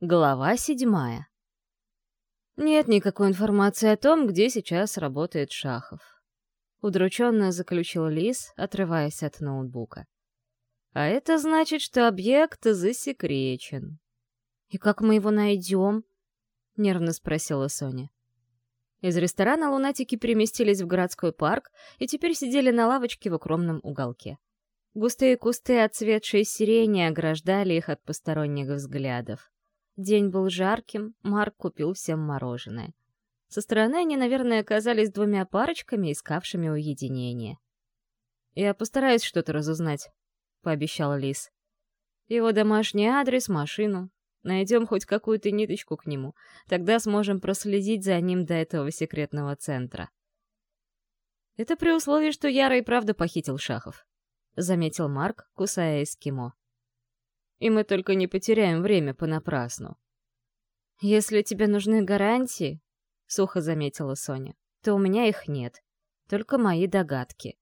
Глава седьмая. Нет никакой информации о том, где сейчас работает Шахов. Удрученно заключил Лис, отрываясь от ноутбука. А это значит, что объект засекречен. «И как мы его найдем?» — нервно спросила Соня. Из ресторана лунатики переместились в городской парк и теперь сидели на лавочке в укромном уголке. Густые кусты, отцветшие сирени, ограждали их от посторонних взглядов. День был жарким, Марк купил всем мороженое. Со стороны они, наверное, оказались двумя парочками, искавшими уединение. «Я постараюсь что-то разузнать», — пообещал Лис. «Его домашний адрес, машину. Найдем хоть какую-то ниточку к нему. Тогда сможем проследить за ним до этого секретного центра». «Это при условии, что Яра и правда похитил Шахов», — заметил Марк, кусая эскимо и мы только не потеряем время понапрасну. «Если тебе нужны гарантии», — сухо заметила Соня, — «то у меня их нет. Только мои догадки».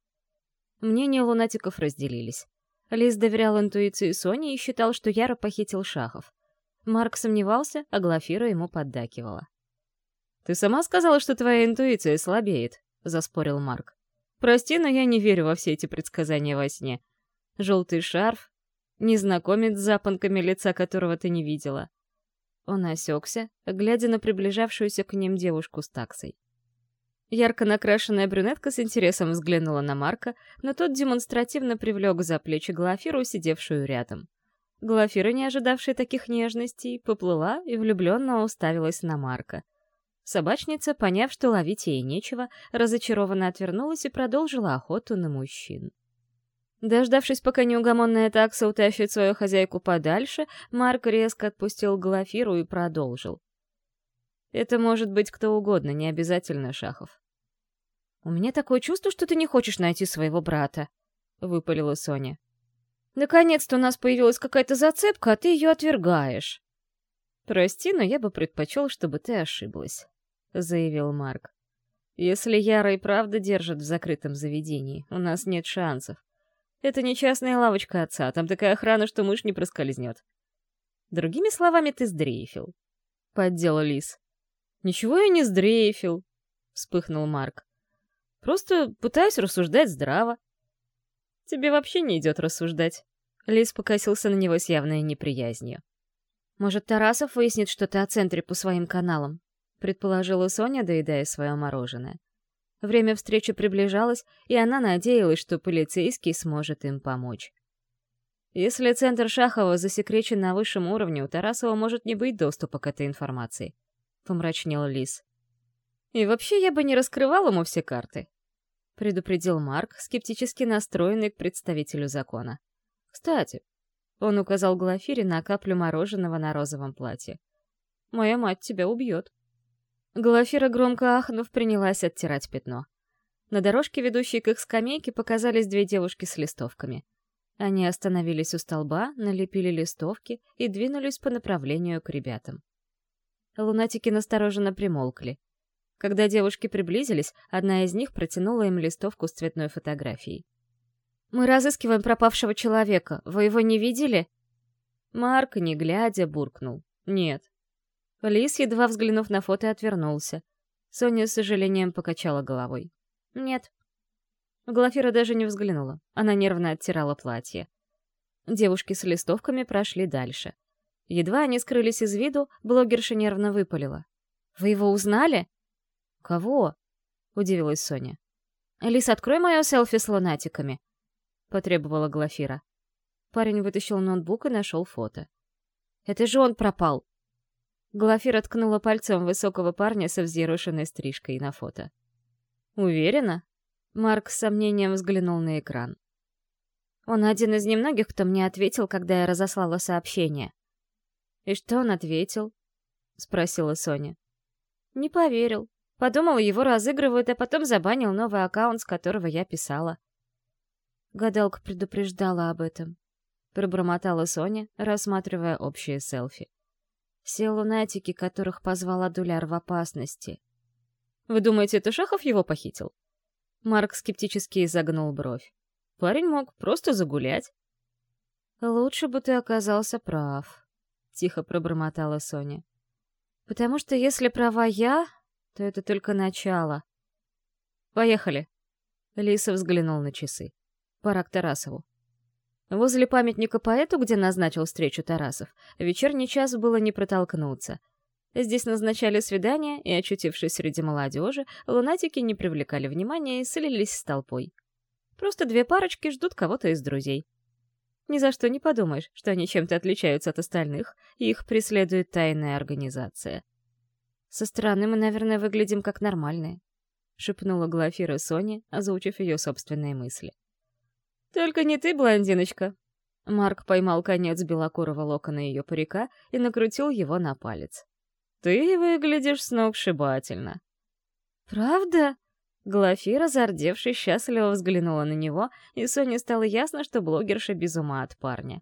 Мнения лунатиков разделились. Лис доверял интуиции Сони и считал, что Яра похитил Шахов. Марк сомневался, а Глафира ему поддакивала. «Ты сама сказала, что твоя интуиция слабеет», — заспорил Марк. «Прости, но я не верю во все эти предсказания во сне. Желтый шарф, Незнакомец с запонками лица которого ты не видела. Он осекся, глядя на приближавшуюся к ним девушку с таксой. Ярко накрашенная брюнетка с интересом взглянула на Марка, но тот демонстративно привлек за плечи Глафиру, сидевшую рядом. Глафира, не ожидавшая таких нежностей, поплыла и влюбленно уставилась на Марка. Собачница, поняв, что ловить ей нечего, разочарованно отвернулась и продолжила охоту на мужчин. Дождавшись, пока неугомонная такса утащит свою хозяйку подальше, Марк резко отпустил Глафиру и продолжил. «Это может быть кто угодно, не обязательно Шахов». «У меня такое чувство, что ты не хочешь найти своего брата», — выпалила Соня. «Наконец-то у нас появилась какая-то зацепка, а ты ее отвергаешь». «Прости, но я бы предпочел, чтобы ты ошиблась», — заявил Марк. «Если Яра и правда держит в закрытом заведении, у нас нет шансов. Это не частная лавочка отца, там такая охрана, что мышь не проскользнет. Другими словами, ты сдрейфил. Поддела Лис. Ничего я не сдрейфил, вспыхнул Марк. Просто пытаюсь рассуждать здраво. Тебе вообще не идет рассуждать. Лис покосился на него с явной неприязнью. Может, Тарасов выяснит что-то о центре по своим каналам? Предположила Соня, доедая свое мороженое. Время встречи приближалось, и она надеялась, что полицейский сможет им помочь. Если центр Шахова засекречен на высшем уровне, у Тарасова может не быть доступа к этой информации, — помрачнел Лис. И вообще я бы не раскрывал ему все карты, — предупредил Марк, скептически настроенный к представителю закона. Кстати, он указал Глафире на каплю мороженого на розовом платье. «Моя мать тебя убьет». Глафира, громко ахнув, принялась оттирать пятно. На дорожке, ведущей к их скамейке, показались две девушки с листовками. Они остановились у столба, налепили листовки и двинулись по направлению к ребятам. Лунатики настороженно примолкли. Когда девушки приблизились, одна из них протянула им листовку с цветной фотографией. «Мы разыскиваем пропавшего человека. Вы его не видели?» Марк, не глядя, буркнул. «Нет, Лис, едва взглянув на фото, отвернулся. Соня с сожалением покачала головой. «Нет». Глафира даже не взглянула. Она нервно оттирала платье. Девушки с листовками прошли дальше. Едва они скрылись из виду, блогерша нервно выпалила. «Вы его узнали?» «Кого?» — удивилась Соня. «Лис, открой мое селфи с лунатиками», — потребовала Глафира. Парень вытащил ноутбук и нашел фото. «Это же он пропал!» Глафира ткнула пальцем высокого парня со взъерошенной стрижкой на фото. «Уверена?» Марк с сомнением взглянул на экран. Он один из немногих, кто мне ответил, когда я разослала сообщение. «И что он ответил?» — спросила Соня. «Не поверил. Подумал, его разыгрывают, а потом забанил новый аккаунт, с которого я писала». Гадалка предупреждала об этом. Пробормотала Соня, рассматривая общее селфи. Все лунатики, которых позвал Адуляр в опасности. Вы думаете, это Шахов его похитил? Марк скептически изогнул бровь. Парень мог просто загулять. Лучше бы ты оказался прав, тихо пробормотала Соня. «Потому что если права я, то это только начало. Поехали!» Лиса взглянул на часы. «Пора к Тарасову». Возле памятника поэту, где назначил встречу Тарасов, вечерний час было не протолкнуться. Здесь назначали свидания, и, очутившись среди молодежи, лунатики не привлекали внимания и слились с толпой. Просто две парочки ждут кого-то из друзей. Ни за что не подумаешь, что они чем-то отличаются от остальных, и их преследует тайная организация. «Со стороны мы, наверное, выглядим как нормальные», — шепнула Глафира Соне, озвучив ее собственные мысли. «Только не ты, блондиночка!» Марк поймал конец белокурого локона ее парика и накрутил его на палец. «Ты выглядишь сногсшибательно!» «Правда?» Глафира, зардевшись, счастливо взглянула на него, и Соне стало ясно, что блогерша без ума от парня.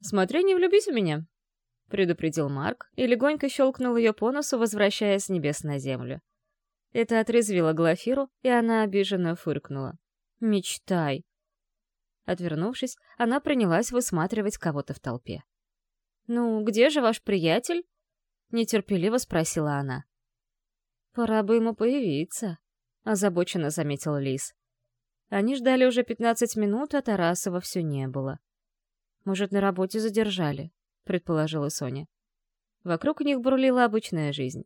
«Смотри, не влюбись в меня!» — предупредил Марк и легонько щелкнул ее по носу, возвращая с небес на землю. Это отрезвило Глафиру, и она обиженно фыркнула. «Мечтай!» Отвернувшись, она принялась высматривать кого-то в толпе. «Ну, где же ваш приятель?» — нетерпеливо спросила она. «Пора бы ему появиться», — озабоченно заметил Лис. Они ждали уже пятнадцать минут, а Тарасова все не было. «Может, на работе задержали?» — предположила Соня. Вокруг них бурлила обычная жизнь.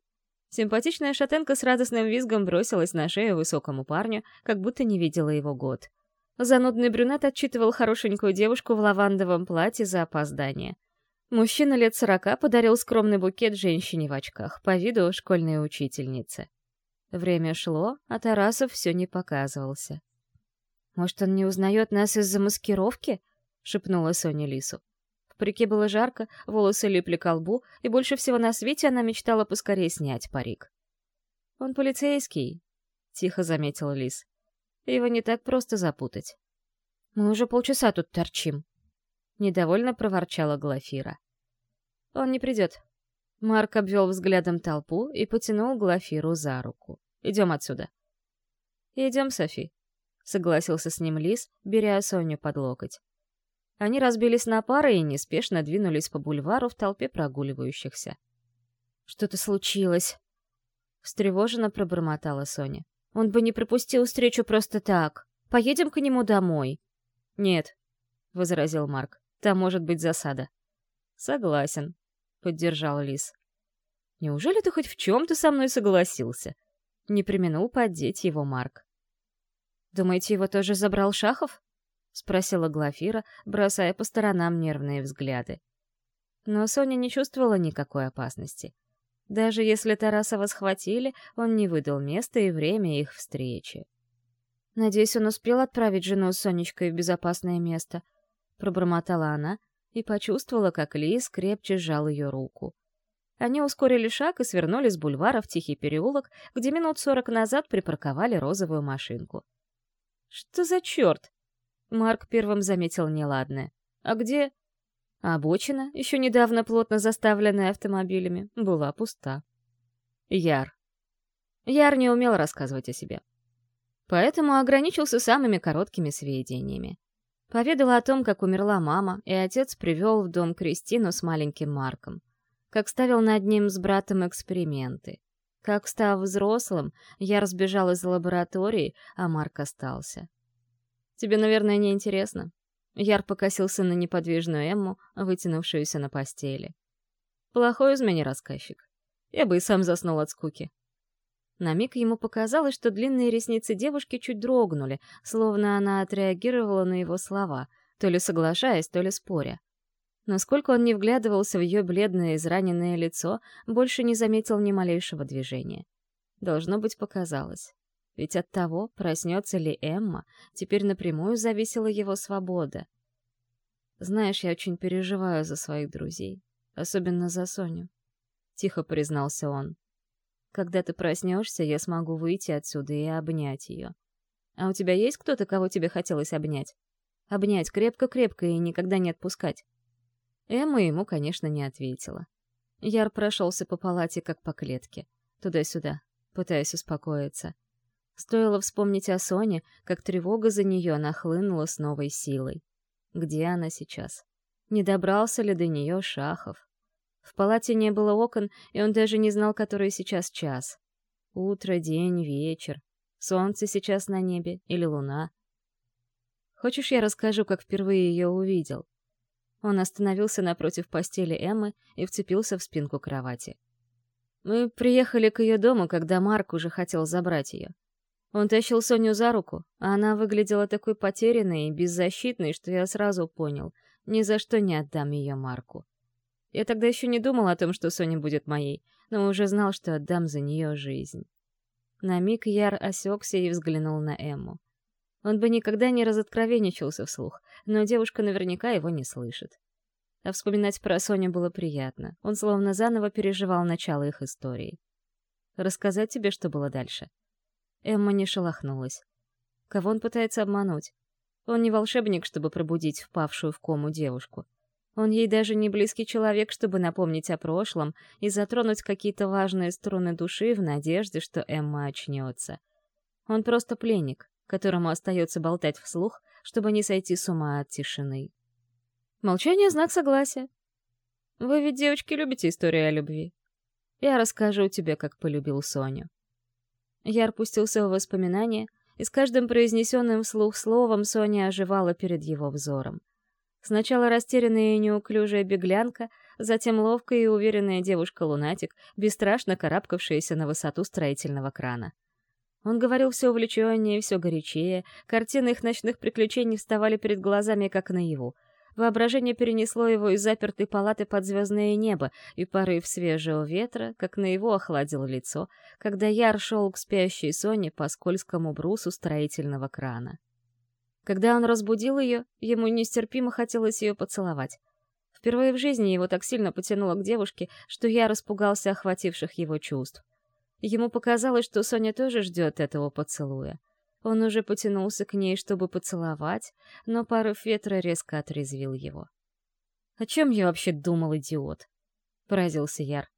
Симпатичная шатенка с радостным визгом бросилась на шею высокому парню, как будто не видела его год — Занудный брюнет отчитывал хорошенькую девушку в лавандовом платье за опоздание. Мужчина лет сорока подарил скромный букет женщине в очках, по виду школьной учительницы. Время шло, а Тарасов все не показывался. «Может, он не узнает нас из-за маскировки?» — шепнула Соня Лису. В парике было жарко, волосы липли к лбу, и больше всего на свете она мечтала поскорее снять парик. «Он полицейский», — тихо заметил Лис. Его не так просто запутать. Мы уже полчаса тут торчим. Недовольно проворчала Глафира. Он не придет. Марк обвел взглядом толпу и потянул Глафиру за руку. Идем отсюда. Идем, Софи. Согласился с ним Лис, беря Соню под локоть. Они разбились на пары и неспешно двинулись по бульвару в толпе прогуливающихся. «Что-то случилось!» Встревоженно пробормотала Соня. Он бы не пропустил встречу просто так. Поедем к нему домой. Нет, — возразил Марк. Там может быть засада. Согласен, — поддержал Лис. Неужели ты хоть в чем-то со мной согласился? Не применул поддеть его Марк. Думаете, его тоже забрал Шахов? — спросила Глафира, бросая по сторонам нервные взгляды. Но Соня не чувствовала никакой опасности. Даже если Тарасова схватили, он не выдал место и время их встречи. «Надеюсь, он успел отправить жену с Сонечкой в безопасное место», — пробормотала она и почувствовала, как Лис крепче сжал ее руку. Они ускорили шаг и свернули с бульвара в тихий переулок, где минут сорок назад припарковали розовую машинку. «Что за черт?» Марк первым заметил неладное. «А где...» а обочина, еще недавно плотно заставленная автомобилями, была пуста. Яр. Яр не умел рассказывать о себе. Поэтому ограничился самыми короткими сведениями. Поведала о том, как умерла мама, и отец привел в дом Кристину с маленьким Марком. Как ставил над ним с братом эксперименты. Как, став взрослым, я разбежал из лаборатории, а Марк остался. Тебе, наверное, не интересно. Яр покосился на неподвижную Эмму, вытянувшуюся на постели. Плохой из меня рассказчик. Я бы и сам заснул от скуки. На миг ему показалось, что длинные ресницы девушки чуть дрогнули, словно она отреагировала на его слова, то ли соглашаясь, то ли споря. Насколько он не вглядывался в ее бледное израненное лицо, больше не заметил ни малейшего движения. Должно быть, показалось. Ведь от того, проснется ли Эмма, теперь напрямую зависела его свобода. Знаешь, я очень переживаю за своих друзей, особенно за Соню. Тихо признался он. Когда ты проснешься, я смогу выйти отсюда и обнять ее. А у тебя есть кто-то, кого тебе хотелось обнять? Обнять крепко-крепко и никогда не отпускать. Эмма ему, конечно, не ответила. Яр прошелся по палате, как по клетке, туда-сюда, пытаясь успокоиться. Стоило вспомнить о Соне, как тревога за нее нахлынула с новой силой. Где она сейчас? Не добрался ли до нее Шахов? В палате не было окон, и он даже не знал, который сейчас час. Утро, день, вечер. Солнце сейчас на небе или луна. Хочешь, я расскажу, как впервые ее увидел? Он остановился напротив постели Эммы и вцепился в спинку кровати. Мы приехали к ее дому, когда Марк уже хотел забрать ее. Он тащил Соню за руку, а она выглядела такой потерянной и беззащитной, что я сразу понял, ни за что не отдам ее Марку. Я тогда еще не думал о том, что Соня будет моей, но уже знал, что отдам за нее жизнь. На миг Яр осекся и взглянул на Эмму. Он бы никогда не разоткровенничался вслух, но девушка наверняка его не слышит. А вспоминать про Соню было приятно. Он словно заново переживал начало их истории. «Рассказать тебе, что было дальше?» Эмма не шелохнулась. Кого он пытается обмануть? Он не волшебник, чтобы пробудить впавшую в кому девушку. Он ей даже не близкий человек, чтобы напомнить о прошлом и затронуть какие-то важные струны души в надежде, что Эмма очнется. Он просто пленник, которому остается болтать вслух, чтобы не сойти с ума от тишины. Молчание — знак согласия. Вы ведь, девочки, любите историю о любви. Я расскажу тебе, как полюбил Соню. Я опустился в воспоминания, и с каждым произнесенным вслух словом Соня оживала перед его взором. Сначала растерянная и неуклюжая беглянка, затем ловкая и уверенная девушка-лунатик, бесстрашно карабкавшаяся на высоту строительного крана. Он говорил все увлеченнее, все горячее, картины их ночных приключений вставали перед глазами, как наяву. Воображение перенесло его из запертой палаты под звездное небо, и порыв свежего ветра, как на его охладил лицо, когда Яр шел к спящей Соне по скользкому брусу строительного крана. Когда он разбудил ее, ему нестерпимо хотелось ее поцеловать. Впервые в жизни его так сильно потянуло к девушке, что я распугался охвативших его чувств. Ему показалось, что Соня тоже ждет этого поцелуя. Он уже потянулся к ней, чтобы поцеловать, но порыв ветра резко отрезвил его. «О чем я вообще думал, идиот?» — поразился Яр.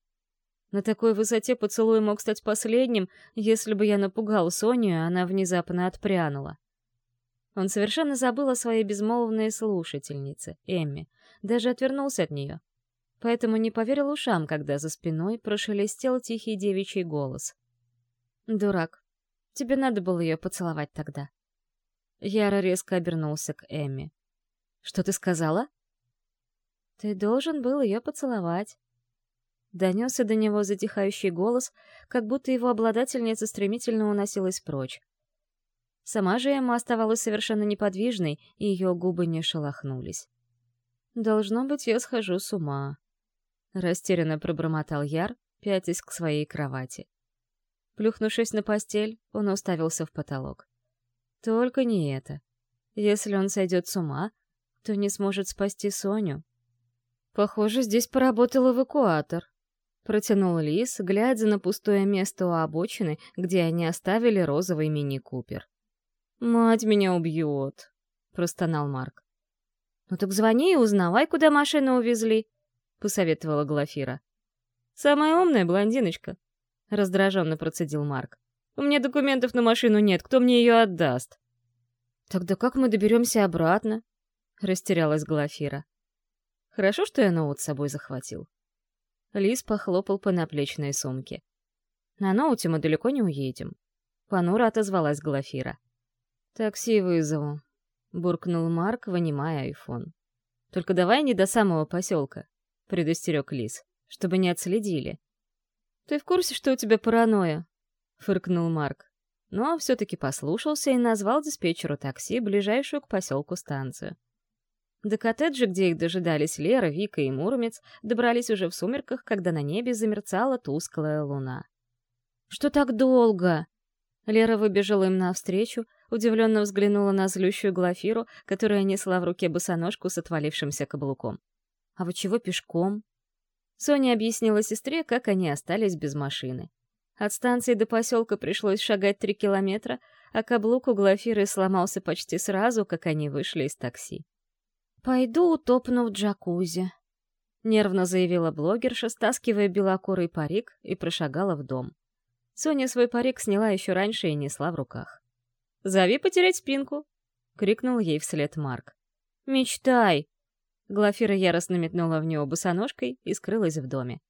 На такой высоте поцелуй мог стать последним, если бы я напугал Соню, и она внезапно отпрянула. Он совершенно забыл о своей безмолвной слушательнице, Эмме, даже отвернулся от нее. Поэтому не поверил ушам, когда за спиной прошелестел тихий девичий голос. «Дурак, тебе надо было ее поцеловать тогда». Яра резко обернулся к Эмме. «Что ты сказала?» «Ты должен был ее поцеловать». Донесся до него затихающий голос, как будто его обладательница стремительно уносилась прочь. Сама же Эмма оставалась совершенно неподвижной, и ее губы не шелохнулись. «Должно быть, я схожу с ума», — растерянно пробормотал Яр, пятясь к своей кровати. Плюхнувшись на постель, он уставился в потолок. Только не это. Если он сойдет с ума, то не сможет спасти Соню. Похоже, здесь поработал эвакуатор. Протянул Лис, глядя на пустое место у обочины, где они оставили розовый мини-купер. «Мать меня убьет», — простонал Марк. «Ну так звони и узнавай, куда машину увезли», — посоветовала Глафира. «Самая умная блондиночка», — раздраженно процедил Марк. «У меня документов на машину нет, кто мне ее отдаст?» «Тогда как мы доберемся обратно?» — растерялась Глафира. «Хорошо, что я ноут с собой захватил». Лис похлопал по наплечной сумке. «На ноуте мы далеко не уедем», — понуро отозвалась Глафира. «Такси вызову», — буркнул Марк, вынимая айфон. «Только давай не до самого поселка», — предостерег Лис, — «чтобы не отследили». «Ты в курсе, что у тебя паранойя?» — фыркнул Марк. Но все-таки послушался и назвал диспетчеру такси ближайшую к поселку станцию. До коттеджа, где их дожидались Лера, Вика и Муромец, добрались уже в сумерках, когда на небе замерцала тусклая луна. «Что так долго?» Лера выбежала им навстречу, удивленно взглянула на злющую Глафиру, которая несла в руке босоножку с отвалившимся каблуком. «А вы чего пешком?» Соня объяснила сестре, как они остались без машины. От станции до поселка пришлось шагать три километра, а каблук у Глафиры сломался почти сразу, как они вышли из такси. «Пойду утопну в джакузи», — нервно заявила блогерша, стаскивая белокурый парик, и прошагала в дом. Соня свой парик сняла еще раньше и несла в руках. «Зови потерять спинку!» — крикнул ей вслед Марк. «Мечтай!» Глафира яростно метнула в него босоножкой и скрылась в доме.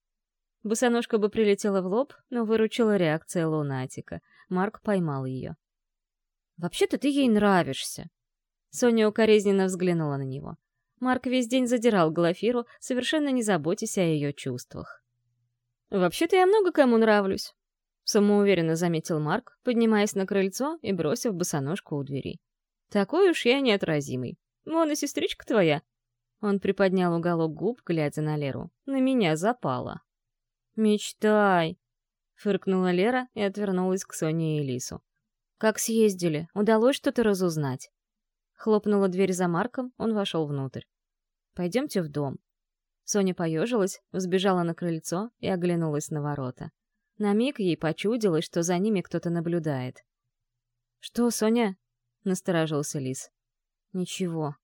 Босоножка бы прилетела в лоб, но выручила реакция лунатика. Марк поймал ее. «Вообще-то ты ей нравишься». Соня укоризненно взглянула на него. Марк весь день задирал Глафиру, совершенно не заботясь о ее чувствах. «Вообще-то я много кому нравлюсь», — самоуверенно заметил Марк, поднимаясь на крыльцо и бросив босоножку у двери. «Такой уж я неотразимый. Вон и сестричка твоя». Он приподнял уголок губ, глядя на Леру. «На меня запала». «Мечтай!» — фыркнула Лера и отвернулась к Соне и Лису. «Как съездили? Удалось что-то разузнать?» Хлопнула дверь за Марком, он вошел внутрь. «Пойдемте в дом». Соня поежилась, взбежала на крыльцо и оглянулась на ворота. На миг ей почудилось, что за ними кто-то наблюдает. «Что, Соня?» — насторожился Лис. «Ничего».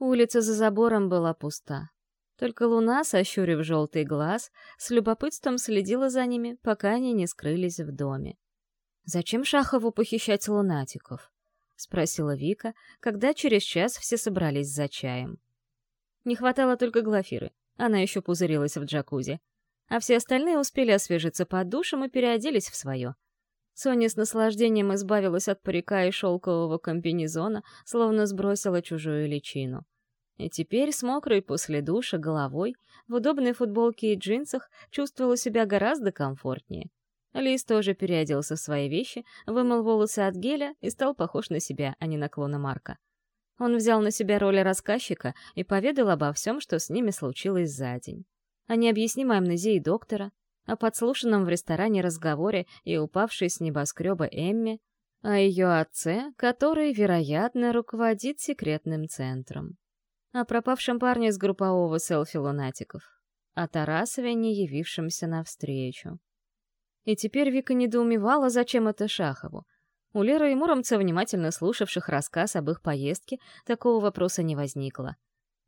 Улица за забором была пуста. Только луна, сощурив желтый глаз, с любопытством следила за ними, пока они не скрылись в доме. «Зачем Шахову похищать лунатиков?» — спросила Вика, когда через час все собрались за чаем. Не хватало только Глафиры. Она еще пузырилась в джакузи. А все остальные успели освежиться под душем и переоделись в свое. Соня с наслаждением избавилась от парика и шелкового комбинезона, словно сбросила чужую личину. И теперь с мокрой после душа головой, в удобной футболке и джинсах, чувствовала себя гораздо комфортнее. Лис тоже переоделся в свои вещи, вымыл волосы от геля и стал похож на себя, а не на клона Марка. Он взял на себя роль рассказчика и поведал обо всем, что с ними случилось за день. О необъяснимой амнезии доктора, о подслушанном в ресторане разговоре и упавшей с небоскреба Эмме, о ее отце, который, вероятно, руководит секретным центром о пропавшем парне с группового селфи лунатиков, о Тарасове, не явившемся навстречу. И теперь Вика недоумевала, зачем это Шахову. У Леры и Муромца, внимательно слушавших рассказ об их поездке, такого вопроса не возникло.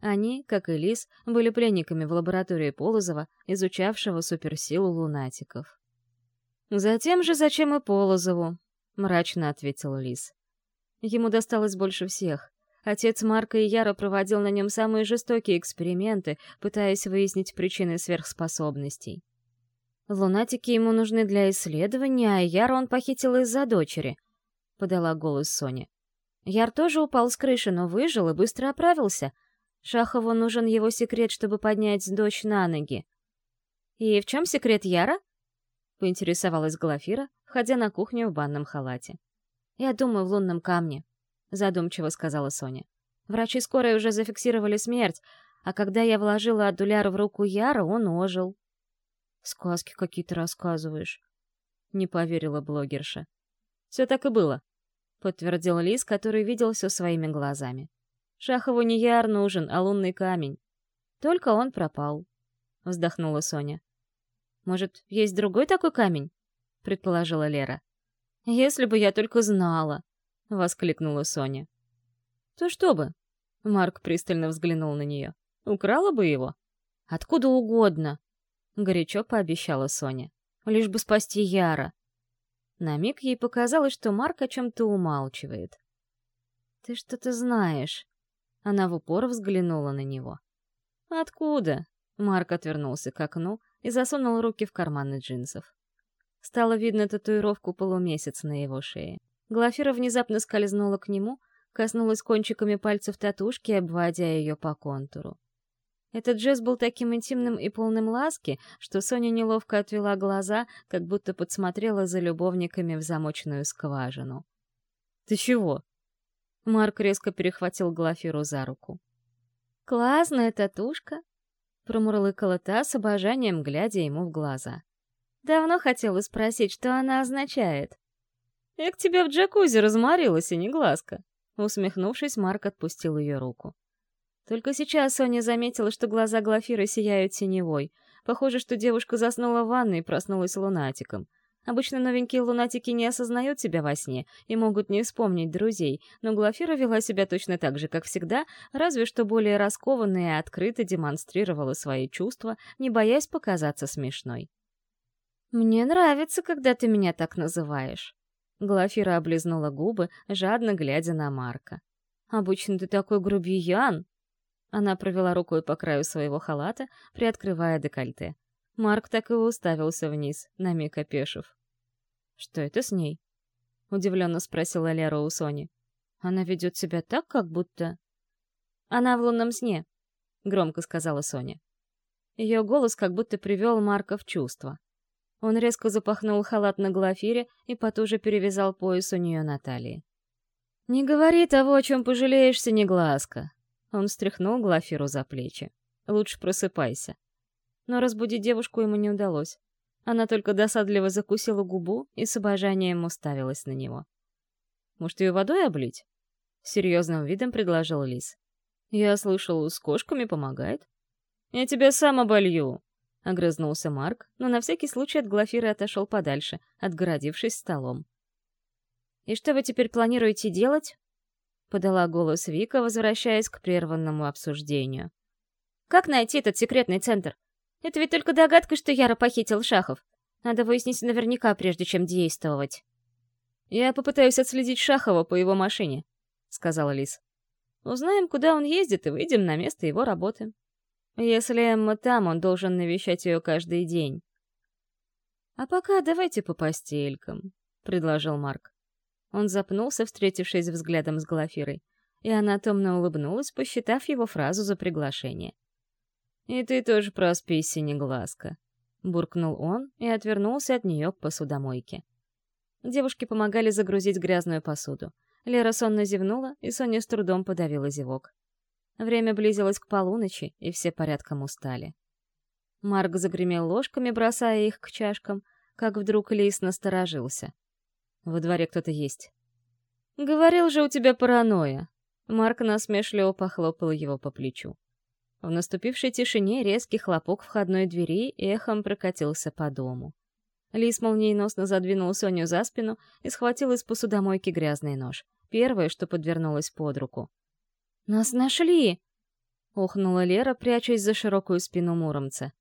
Они, как и Лис, были пленниками в лаборатории Полозова, изучавшего суперсилу лунатиков. «Затем же зачем и Полозову?» — мрачно ответил Лис. Ему досталось больше всех. Отец Марка и Яра проводил на нем самые жестокие эксперименты, пытаясь выяснить причины сверхспособностей. «Лунатики ему нужны для исследования, а Яра он похитил из-за дочери», — подала голос Соня. Яр тоже упал с крыши, но выжил и быстро оправился. Шахову нужен его секрет, чтобы поднять дочь на ноги. «И в чем секрет Яра?» — поинтересовалась Глафира, входя на кухню в банном халате. «Я думаю, в лунном камне», задумчиво сказала Соня. Врачи скорой уже зафиксировали смерть, а когда я вложила адуляру в руку Яра, он ожил. Сказки какие-то рассказываешь. Не поверила блогерша. Все так и было, подтвердил Лис, который видел все своими глазами. Шахову не Яр нужен, а лунный камень. Только он пропал, вздохнула Соня. Может, есть другой такой камень? предположила Лера. Если бы я только знала, — воскликнула Соня. «То что бы?» — Марк пристально взглянул на нее. «Украла бы его?» «Откуда угодно!» — горячо пообещала Соня. «Лишь бы спасти Яра!» На миг ей показалось, что Марк о чем-то умалчивает. «Ты что-то знаешь?» Она в упор взглянула на него. «Откуда?» Марк отвернулся к окну и засунул руки в карманы джинсов. Стало видно татуировку полумесяц на его шее. Глафира внезапно скользнула к нему, коснулась кончиками пальцев татушки, обводя ее по контуру. Этот жест был таким интимным и полным ласки, что Соня неловко отвела глаза, как будто подсмотрела за любовниками в замочную скважину. «Ты чего?» Марк резко перехватил Глафиру за руку. «Классная татушка!» — промурлыкала та с обожанием, глядя ему в глаза. «Давно хотела спросить, что она означает». «Я к тебе в джакузи разморилась, и не глазка!» Усмехнувшись, Марк отпустил ее руку. Только сейчас Соня заметила, что глаза Глафиры сияют синевой. Похоже, что девушка заснула в ванной и проснулась лунатиком. Обычно новенькие лунатики не осознают себя во сне и могут не вспомнить друзей, но Глафира вела себя точно так же, как всегда, разве что более раскованно и открыто демонстрировала свои чувства, не боясь показаться смешной. «Мне нравится, когда ты меня так называешь», Глафира облизнула губы, жадно глядя на Марка. «Обычно ты такой грубиян!» Она провела рукой по краю своего халата, приоткрывая декольте. Марк так и уставился вниз, на миг опешив. «Что это с ней?» — удивленно спросила Лера у Сони. «Она ведет себя так, как будто...» «Она в лунном сне», — громко сказала Соня. Ее голос как будто привел Марка в чувство. Он резко запахнул халат на Глафире и потуже перевязал пояс у нее на талии. «Не говори того, о чем пожалеешься, негласка!» Он встряхнул Глафиру за плечи. «Лучше просыпайся». Но разбудить девушку ему не удалось. Она только досадливо закусила губу и с обожанием уставилась на него. «Может, ее водой облить?» — серьезным видом предложил Лис. «Я слышал, с кошками помогает». «Я тебя сам оболью!» — огрызнулся Марк, но на всякий случай от Глафиры отошел подальше, отгородившись столом. «И что вы теперь планируете делать?» — подала голос Вика, возвращаясь к прерванному обсуждению. «Как найти этот секретный центр? Это ведь только догадка, что Яра похитил Шахов. Надо выяснить наверняка, прежде чем действовать». «Я попытаюсь отследить Шахова по его машине», — сказала Лис. «Узнаем, куда он ездит, и выйдем на место его работы». Если Эмма там, он должен навещать ее каждый день. «А пока давайте по постелькам», — предложил Марк. Он запнулся, встретившись взглядом с Глафирой, и она томно улыбнулась, посчитав его фразу за приглашение. «И ты тоже проспись, синеглазка», — буркнул он и отвернулся от нее к посудомойке. Девушки помогали загрузить грязную посуду. Лера сонно зевнула, и Соня с трудом подавила зевок. Время близилось к полуночи, и все порядком устали. Марк загремел ложками, бросая их к чашкам, как вдруг Лис насторожился. Во дворе кто-то есть. «Говорил же, у тебя паранойя!» Марк насмешливо похлопал его по плечу. В наступившей тишине резкий хлопок входной двери эхом прокатился по дому. Лис молниеносно задвинул Соню за спину и схватил из посудомойки грязный нож. Первое, что подвернулось под руку. «Нас нашли!» — охнула Лера, прячась за широкую спину Муромца.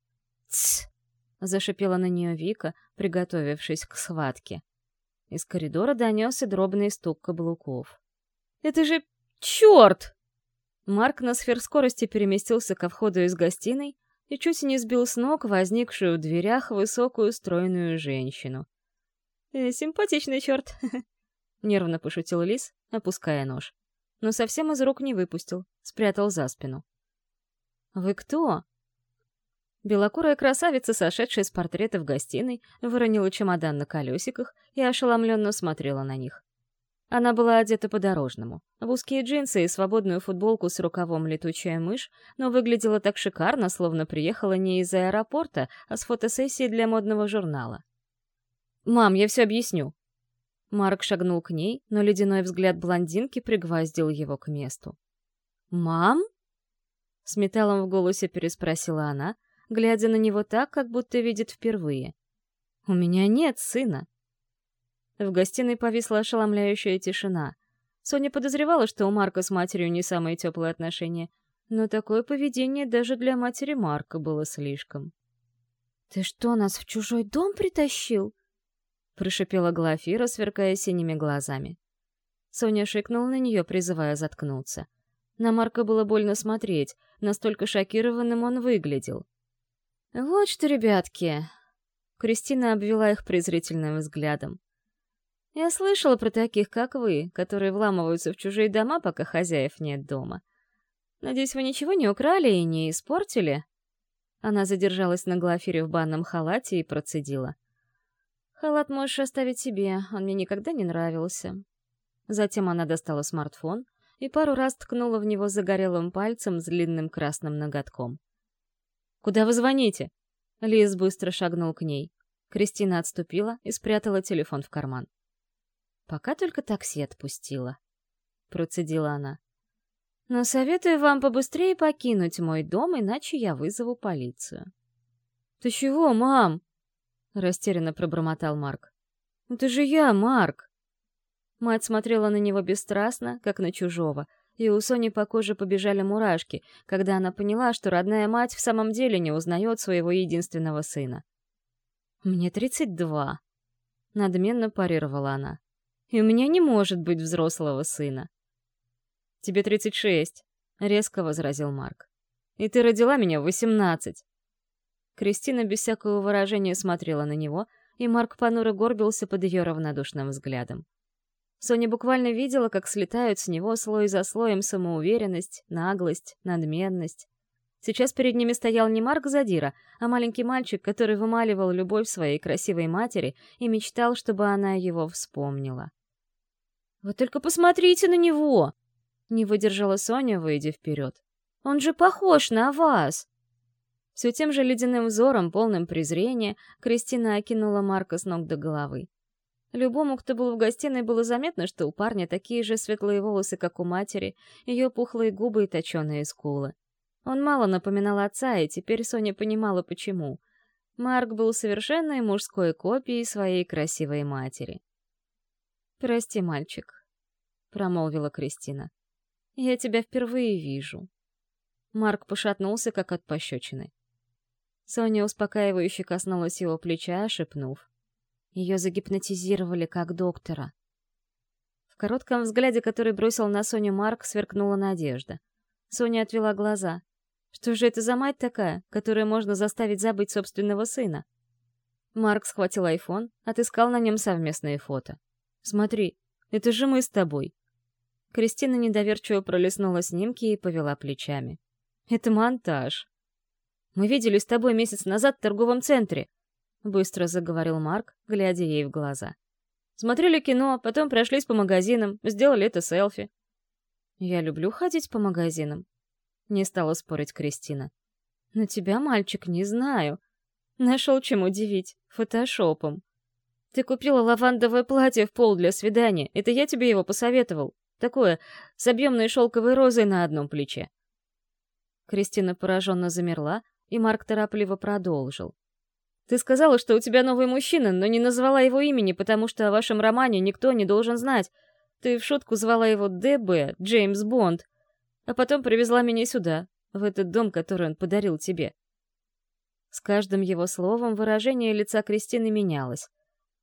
«Тсс!» — зашипела на нее Вика, приготовившись к схватке. Из коридора донесся дробный стук каблуков. «Это же... черт!» Марк на сферскорости переместился ко входу из гостиной и чуть не сбил с ног возникшую в дверях высокую стройную женщину. «Э, «Симпатичный черт!» — нервно пошутил Лис, опуская нож но совсем из рук не выпустил, спрятал за спину. «Вы кто?» Белокурая красавица, сошедшая с портрета в гостиной, выронила чемодан на колесиках и ошеломленно смотрела на них. Она была одета по-дорожному, в узкие джинсы и свободную футболку с рукавом летучая мышь, но выглядела так шикарно, словно приехала не из аэропорта, а с фотосессии для модного журнала. «Мам, я все объясню», Марк шагнул к ней, но ледяной взгляд блондинки пригвоздил его к месту. «Мам?» С металлом в голосе переспросила она, глядя на него так, как будто видит впервые. «У меня нет сына». В гостиной повисла ошеломляющая тишина. Соня подозревала, что у Марка с матерью не самые теплые отношения, но такое поведение даже для матери Марка было слишком. «Ты что, нас в чужой дом притащил?» — прошипела Глафира, сверкая синими глазами. Соня шикнула на нее, призывая заткнуться. На Марка было больно смотреть, настолько шокированным он выглядел. «Вот что, ребятки!» Кристина обвела их презрительным взглядом. «Я слышала про таких, как вы, которые вламываются в чужие дома, пока хозяев нет дома. Надеюсь, вы ничего не украли и не испортили?» Она задержалась на Глафире в банном халате и процедила. «Халат можешь оставить себе, он мне никогда не нравился». Затем она достала смартфон и пару раз ткнула в него загорелым пальцем с длинным красным ноготком. «Куда вы звоните?» Лиз быстро шагнул к ней. Кристина отступила и спрятала телефон в карман. «Пока только такси отпустила», — процедила она. «Но советую вам побыстрее покинуть мой дом, иначе я вызову полицию». «Ты чего, мам?» — растерянно пробормотал Марк. «Это же я, Марк!» Мать смотрела на него бесстрастно, как на чужого, и у Сони по коже побежали мурашки, когда она поняла, что родная мать в самом деле не узнает своего единственного сына. «Мне тридцать два», — надменно парировала она. «И у меня не может быть взрослого сына». «Тебе тридцать шесть», — резко возразил Марк. «И ты родила меня в восемнадцать!» Кристина без всякого выражения смотрела на него, и Марк понуро горбился под ее равнодушным взглядом. Соня буквально видела, как слетают с него слой за слоем самоуверенность, наглость, надменность. Сейчас перед ними стоял не Марк Задира, а маленький мальчик, который вымаливал любовь своей красивой матери и мечтал, чтобы она его вспомнила. «Вы только посмотрите на него!» — не выдержала Соня, выйдя вперед. «Он же похож на вас!» Все тем же ледяным взором, полным презрения, Кристина окинула Марка с ног до головы. Любому, кто был в гостиной, было заметно, что у парня такие же светлые волосы, как у матери, ее пухлые губы и точеные скулы. Он мало напоминал отца, и теперь Соня понимала, почему. Марк был совершенной мужской копией своей красивой матери. «Прости, мальчик», — промолвила Кристина. «Я тебя впервые вижу». Марк пошатнулся, как от пощечины. Соня успокаивающе коснулась его плеча, шепнув. Ее загипнотизировали как доктора. В коротком взгляде, который бросил на Соню Марк, сверкнула надежда. Соня отвела глаза. Что же это за мать такая, которую можно заставить забыть собственного сына? Марк схватил айфон, отыскал на нем совместные фото. «Смотри, это же мы с тобой». Кристина недоверчиво пролистнула снимки и повела плечами. «Это монтаж». «Мы виделись с тобой месяц назад в торговом центре. — быстро заговорил Марк, глядя ей в глаза. «Смотрели кино, потом прошлись по магазинам, сделали это селфи». «Я люблю ходить по магазинам», — не стала спорить Кристина. «Но тебя, мальчик, не знаю. Нашел чем удивить, фотошопом. Ты купила лавандовое платье в пол для свидания, это я тебе его посоветовал. Такое, с объемной шелковой розой на одном плече». Кристина пораженно замерла, и Марк торопливо продолжил. Ты сказала, что у тебя новый мужчина, но не назвала его имени, потому что о вашем романе никто не должен знать. Ты в шутку звала его ДБ, Джеймс Бонд, а потом привезла меня сюда, в этот дом, который он подарил тебе. С каждым его словом выражение лица Кристины менялось.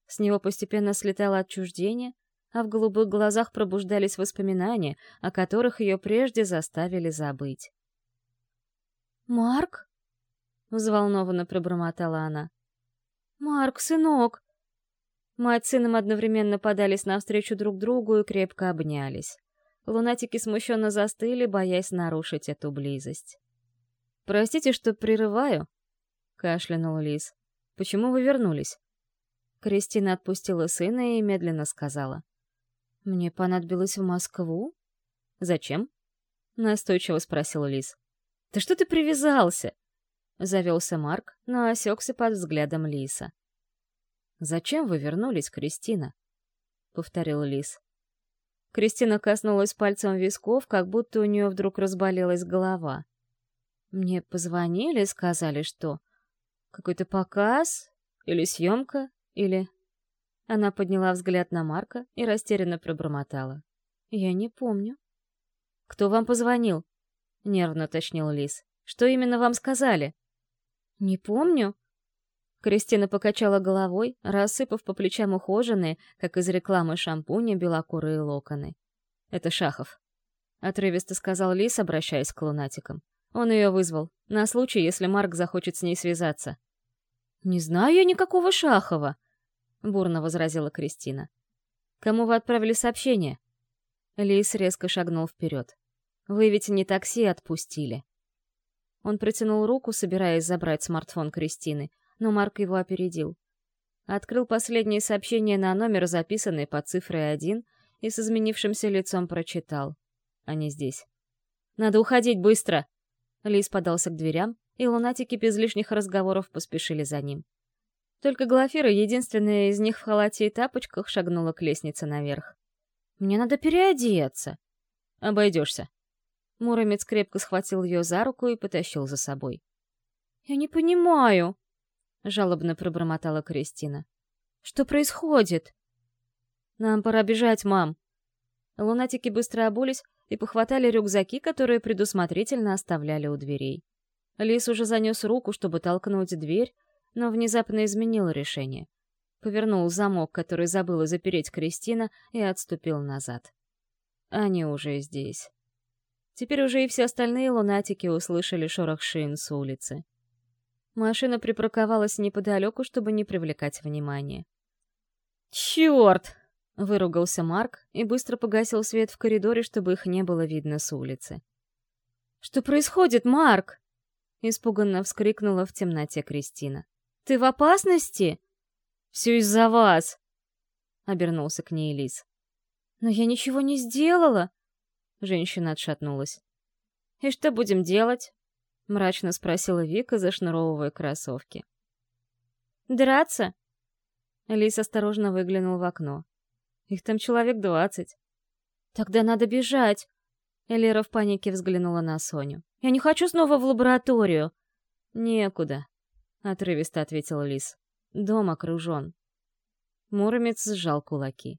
С него постепенно слетало отчуждение, а в голубых глазах пробуждались воспоминания, о которых ее прежде заставили забыть. «Марк?» — взволнованно пробормотала она. «Марк, сынок!» Мать с сыном одновременно подались навстречу друг другу и крепко обнялись. Лунатики смущенно застыли, боясь нарушить эту близость. «Простите, что прерываю», — кашлянул Лис. «Почему вы вернулись?» Кристина отпустила сына и медленно сказала. «Мне понадобилось в Москву?» «Зачем?» — настойчиво спросил Лис. «Да что ты привязался? Завелся Марк, но осекся под взглядом Лиса. «Зачем вы вернулись, Кристина?» — повторил Лис. Кристина коснулась пальцем висков, как будто у нее вдруг разболелась голова. «Мне позвонили, сказали, что... Какой-то показ? Или съемка? Или...» Она подняла взгляд на Марка и растерянно пробормотала. «Я не помню». «Кто вам позвонил?» — нервно уточнил Лис. «Что именно вам сказали?» «Не помню». Кристина покачала головой, рассыпав по плечам ухоженные, как из рекламы шампуня, белокурые локоны. «Это Шахов», — отрывисто сказал Лис, обращаясь к лунатикам. Он ее вызвал, на случай, если Марк захочет с ней связаться. «Не знаю я никакого Шахова», — бурно возразила Кристина. «Кому вы отправили сообщение?» Лис резко шагнул вперед. «Вы ведь не такси отпустили». Он протянул руку, собираясь забрать смартфон Кристины, но Марк его опередил. Открыл последнее сообщение на номер, записанный под цифрой один, и с изменившимся лицом прочитал. Они здесь. «Надо уходить быстро!» Лис подался к дверям, и лунатики без лишних разговоров поспешили за ним. Только Глафира, единственная из них в халате и тапочках, шагнула к лестнице наверх. «Мне надо переодеться!» «Обойдешься», Муромец крепко схватил ее за руку и потащил за собой. «Я не понимаю», — жалобно пробормотала Кристина. «Что происходит?» «Нам пора бежать, мам». Лунатики быстро обулись и похватали рюкзаки, которые предусмотрительно оставляли у дверей. Лис уже занес руку, чтобы толкнуть дверь, но внезапно изменил решение. Повернул замок, который забыла запереть Кристина, и отступил назад. Они уже здесь. Теперь уже и все остальные лунатики услышали шорох шин с улицы. Машина припарковалась неподалеку, чтобы не привлекать внимания. «Черт!» — выругался Марк и быстро погасил свет в коридоре, чтобы их не было видно с улицы. «Что происходит, Марк?» — испуганно вскрикнула в темноте Кристина. «Ты в опасности?» «Все из-за вас!» — обернулся к ней Лис. «Но я ничего не сделала!» Женщина отшатнулась. «И что будем делать?» — мрачно спросила Вика, зашнуровывая кроссовки. «Драться?» Лис осторожно выглянул в окно. «Их там человек двадцать». «Тогда надо бежать!» Элера в панике взглянула на Соню. «Я не хочу снова в лабораторию!» «Некуда», — отрывисто ответил Лис. «Дом окружен». Муромец сжал кулаки.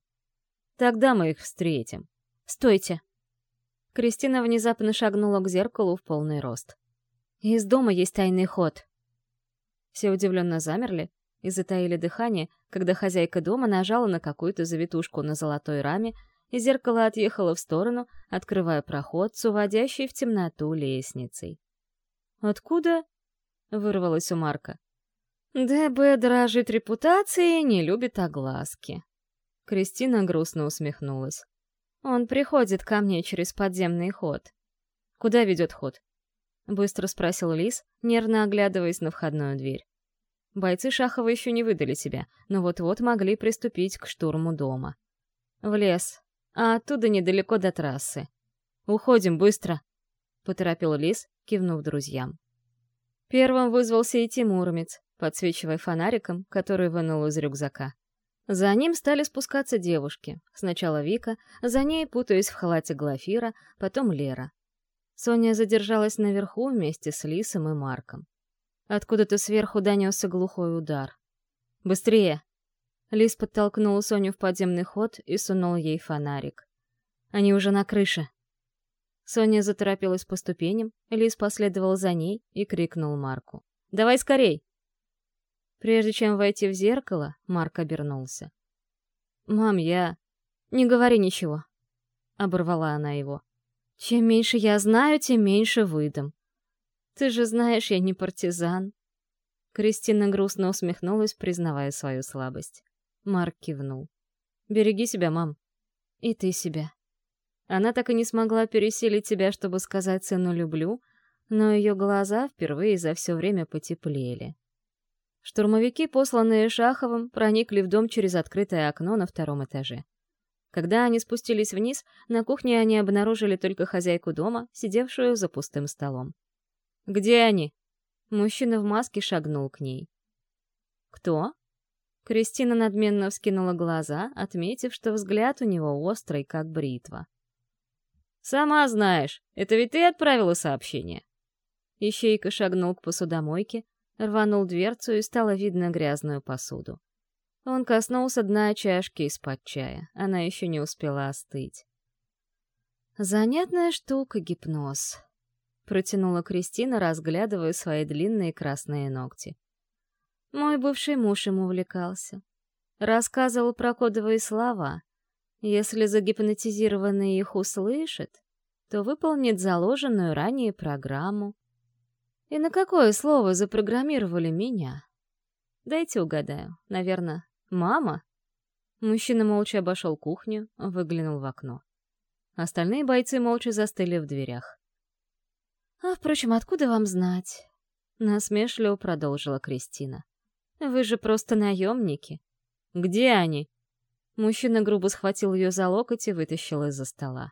«Тогда мы их встретим». «Стойте!» Кристина внезапно шагнула к зеркалу в полный рост. «Из дома есть тайный ход». Все удивленно замерли и затаили дыхание, когда хозяйка дома нажала на какую-то завитушку на золотой раме, и зеркало отъехало в сторону, открывая проход с уводящей в темноту лестницей. «Откуда?» — вырвалось у Марка. «ДБ дорожит репутацией и не любит огласки». Кристина грустно усмехнулась. Он приходит ко мне через подземный ход. Куда ведет ход? Быстро спросил Лис, нервно оглядываясь на входную дверь. Бойцы Шахова еще не выдали себя, но вот-вот могли приступить к штурму дома. В лес, а оттуда недалеко до трассы. «Уходим, быстро!» — поторопил Лис, кивнув друзьям. Первым вызвался и Тимуромец, подсвечивая фонариком, который вынул из рюкзака. За ним стали спускаться девушки. Сначала Вика, за ней, путаясь в халате Глафира, потом Лера. Соня задержалась наверху вместе с Лисом и Марком. Откуда-то сверху донесся глухой удар. «Быстрее!» Лис подтолкнул Соню в подземный ход и сунул ей фонарик. «Они уже на крыше!» Соня заторопилась по ступеням, Лис последовал за ней и крикнул Марку. «Давай скорей!» Прежде чем войти в зеркало, Марк обернулся. «Мам, я...» «Не говори ничего», — оборвала она его. «Чем меньше я знаю, тем меньше выдам. Ты же знаешь, я не партизан». Кристина грустно усмехнулась, признавая свою слабость. Марк кивнул. «Береги себя, мам. И ты себя». Она так и не смогла пересилить себя, чтобы сказать сыну «люблю», но ее глаза впервые за все время потеплели. Штурмовики, посланные Шаховым, проникли в дом через открытое окно на втором этаже. Когда они спустились вниз, на кухне они обнаружили только хозяйку дома, сидевшую за пустым столом. «Где они?» Мужчина в маске шагнул к ней. «Кто?» Кристина надменно вскинула глаза, отметив, что взгляд у него острый, как бритва. «Сама знаешь, это ведь ты отправила сообщение?» Ищейка шагнул к посудомойке, рванул дверцу и стало видно грязную посуду. Он коснулся дна чашки из-под чая. Она еще не успела остыть. «Занятная штука гипноз», — протянула Кристина, разглядывая свои длинные красные ногти. «Мой бывший муж им увлекался. Рассказывал про кодовые слова. Если загипнотизированный их услышит, то выполнит заложенную ранее программу. И на какое слово запрограммировали меня? Дайте угадаю. Наверное, мама? Мужчина молча обошел кухню, выглянул в окно. Остальные бойцы молча застыли в дверях. «А, впрочем, откуда вам знать?» Насмешливо продолжила Кристина. «Вы же просто наемники». «Где они?» Мужчина грубо схватил ее за локоть и вытащил из-за стола.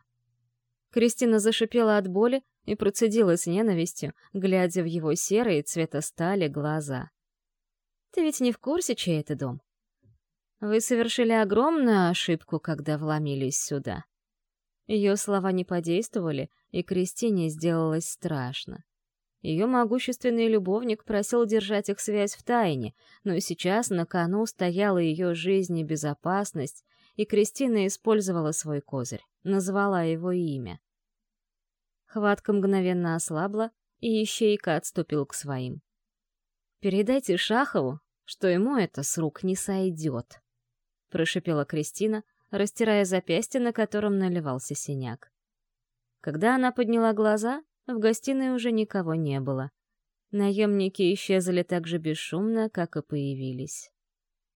Кристина зашипела от боли и процедила с ненавистью, глядя в его серые цвета стали глаза. «Ты ведь не в курсе, чей это дом? Вы совершили огромную ошибку, когда вломились сюда». Ее слова не подействовали, и Кристине сделалось страшно. Ее могущественный любовник просил держать их связь в тайне, но сейчас на кону стояла ее жизнь и безопасность, и Кристина использовала свой козырь, назвала его имя. Хватка мгновенно ослабла, и ищейка отступил к своим. «Передайте Шахову, что ему это с рук не сойдет», — прошипела Кристина, растирая запястье, на котором наливался синяк. Когда она подняла глаза, в гостиной уже никого не было. Наемники исчезли так же бесшумно, как и появились.